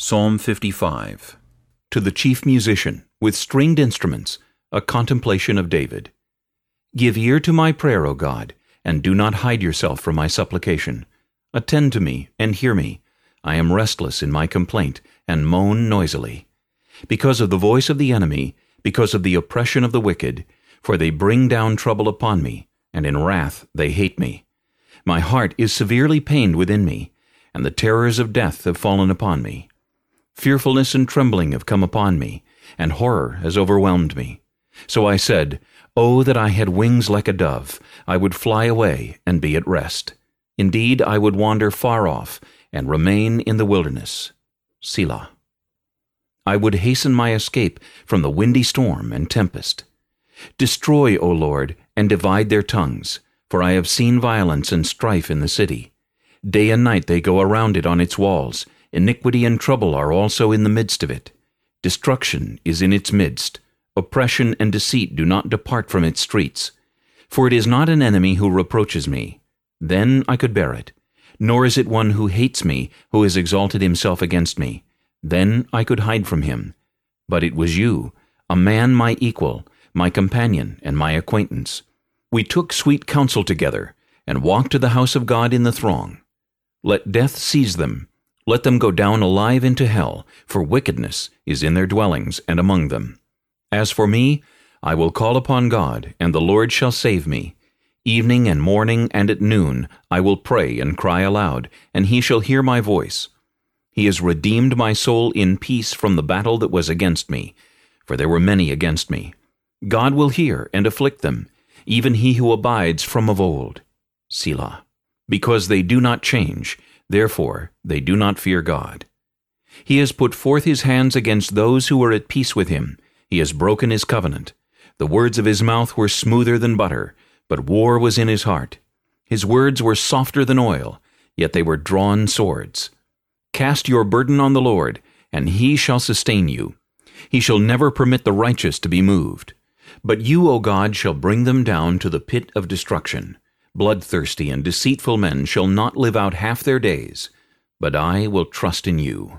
Psalm 55 To the chief musician, with stringed instruments, a contemplation of David. Give ear to my prayer, O God, and do not hide yourself from my supplication. Attend to me, and hear me. I am restless in my complaint, and moan noisily. Because of the voice of the enemy, because of the oppression of the wicked, for they bring down trouble upon me, and in wrath they hate me. My heart is severely pained within me, and the terrors of death have fallen upon me. Fearfulness and trembling have come upon me, and horror has overwhelmed me. So I said, Oh, that I had wings like a dove! I would fly away and be at rest. Indeed, I would wander far off and remain in the wilderness. Selah. I would hasten my escape from the windy storm and tempest. Destroy, O Lord, and divide their tongues, for I have seen violence and strife in the city. Day and night they go around it on its walls, Iniquity and trouble are also in the midst of it. Destruction is in its midst. Oppression and deceit do not depart from its streets. For it is not an enemy who reproaches me. Then I could bear it. Nor is it one who hates me, who has exalted himself against me. Then I could hide from him. But it was you, a man my equal, my companion, and my acquaintance. We took sweet counsel together, and walked to the house of God in the throng. Let death seize them, let them go down alive into hell, for wickedness is in their dwellings and among them. As for me, I will call upon God, and the Lord shall save me. Evening and morning and at noon I will pray and cry aloud, and he shall hear my voice. He has redeemed my soul in peace from the battle that was against me, for there were many against me. God will hear and afflict them, even he who abides from of old. Selah. Because they do not change, Therefore they do not fear God. He has put forth his hands against those who were at peace with him. He has broken his covenant. The words of his mouth were smoother than butter, but war was in his heart. His words were softer than oil, yet they were drawn swords. Cast your burden on the Lord, and he shall sustain you. He shall never permit the righteous to be moved. But you, O God, shall bring them down to the pit of destruction. Bloodthirsty and deceitful men shall not live out half their days, but I will trust in you.